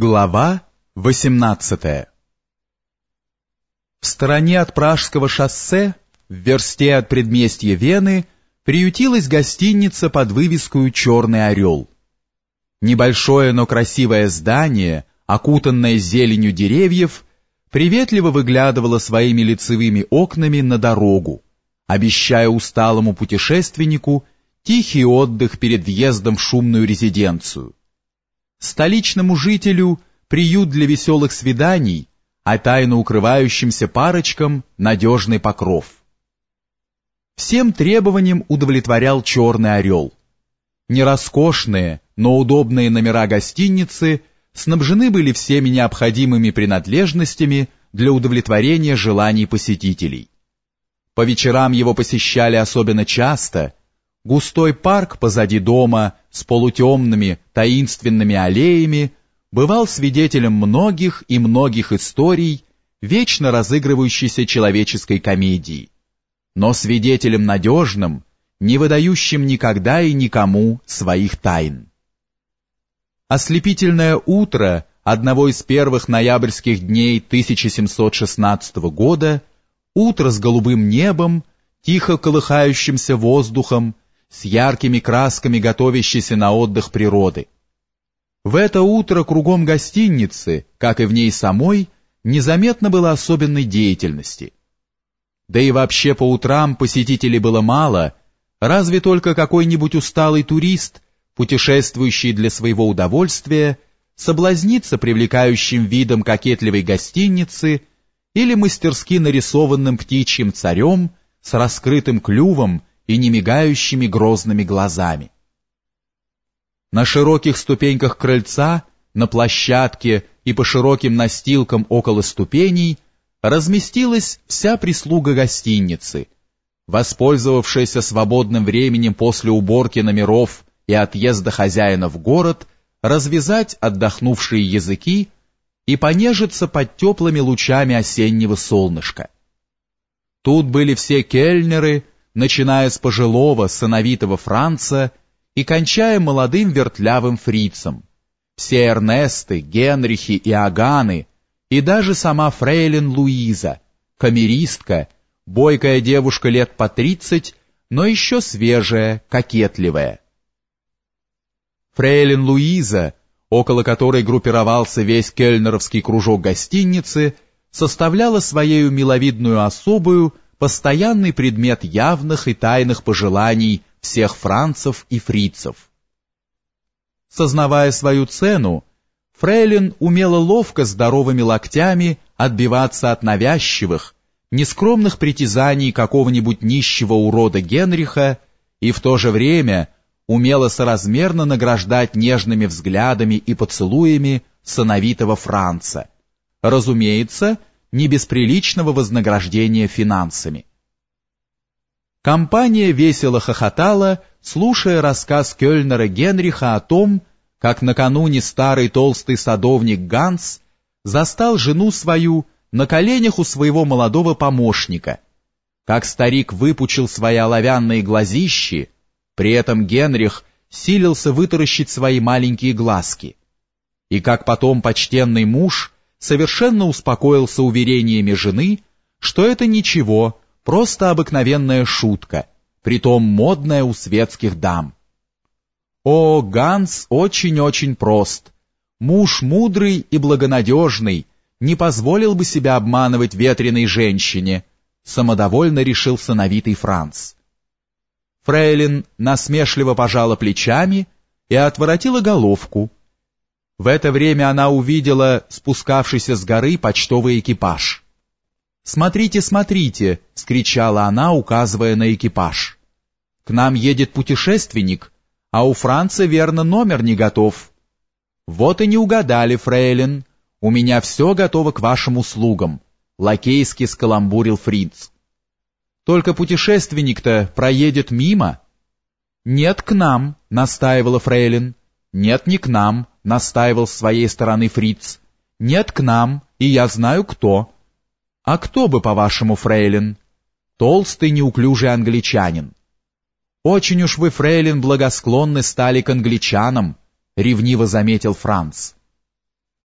Глава 18 В стороне от Пражского шоссе, в версте от предместья Вены, приютилась гостиница под вывеской «Черный орел». Небольшое, но красивое здание, окутанное зеленью деревьев, приветливо выглядывало своими лицевыми окнами на дорогу, обещая усталому путешественнику тихий отдых перед въездом в шумную резиденцию столичному жителю приют для веселых свиданий, а тайно укрывающимся парочкам надежный покров. Всем требованиям удовлетворял «Черный орел». Не роскошные, но удобные номера гостиницы снабжены были всеми необходимыми принадлежностями для удовлетворения желаний посетителей. По вечерам его посещали особенно часто – Густой парк позади дома с полутемными, таинственными аллеями бывал свидетелем многих и многих историй, вечно разыгрывающейся человеческой комедии, но свидетелем надежным, не выдающим никогда и никому своих тайн. Ослепительное утро одного из первых ноябрьских дней 1716 года, утро с голубым небом, тихо колыхающимся воздухом, с яркими красками готовящейся на отдых природы. В это утро кругом гостиницы, как и в ней самой, незаметно было особенной деятельности. Да и вообще по утрам посетителей было мало, разве только какой-нибудь усталый турист, путешествующий для своего удовольствия, соблазнится привлекающим видом кокетливой гостиницы или мастерски нарисованным птичьим царем с раскрытым клювом и немигающими грозными глазами. На широких ступеньках крыльца, на площадке и по широким настилкам около ступеней разместилась вся прислуга гостиницы, воспользовавшаяся свободным временем после уборки номеров и отъезда хозяина в город, развязать отдохнувшие языки и понежиться под теплыми лучами осеннего солнышка. Тут были все кельнеры, начиная с пожилого сыновитого Франца и кончая молодым вертлявым фрицем. Все Эрнесты, Генрихи и Аганы, и даже сама фрейлин Луиза, камеристка, бойкая девушка лет по тридцать, но еще свежая, кокетливая. Фрейлин Луиза, около которой группировался весь кельнеровский кружок гостиницы, составляла своею миловидную особую постоянный предмет явных и тайных пожеланий всех францев и фрицев. Сознавая свою цену, Фрейлин умела ловко здоровыми локтями отбиваться от навязчивых, нескромных притязаний какого-нибудь нищего урода Генриха и в то же время умела соразмерно награждать нежными взглядами и поцелуями сыновитого Франца. Разумеется, не без приличного вознаграждения финансами. Компания весело хохотала, слушая рассказ Кёльнера Генриха о том, как накануне старый толстый садовник Ганс застал жену свою на коленях у своего молодого помощника, как старик выпучил свои оловянные глазищи, при этом Генрих силился вытаращить свои маленькие глазки, и как потом почтенный муж совершенно успокоился уверениями жены, что это ничего, просто обыкновенная шутка, притом модная у светских дам. О, Ганс очень-очень прост. Муж мудрый и благонадежный, не позволил бы себя обманывать ветреной женщине, самодовольно решил сыновитый Франц. Фрейлин насмешливо пожала плечами и отворотила головку, в это время она увидела спускавшийся с горы почтовый экипаж. «Смотрите, смотрите!» — скричала она, указывая на экипаж. «К нам едет путешественник, а у Франца, верно, номер не готов». «Вот и не угадали, фрейлин. У меня все готово к вашим услугам», — лакейски скаламбурил Фриц. «Только путешественник-то проедет мимо». «Нет, к нам», — настаивала фрейлин. «Нет, не к нам», — настаивал с своей стороны фриц. «Нет, к нам, и я знаю, кто». «А кто бы, по-вашему, фрейлин?» «Толстый, неуклюжий англичанин». «Очень уж вы, фрейлин, благосклонны стали к англичанам», — ревниво заметил Франц.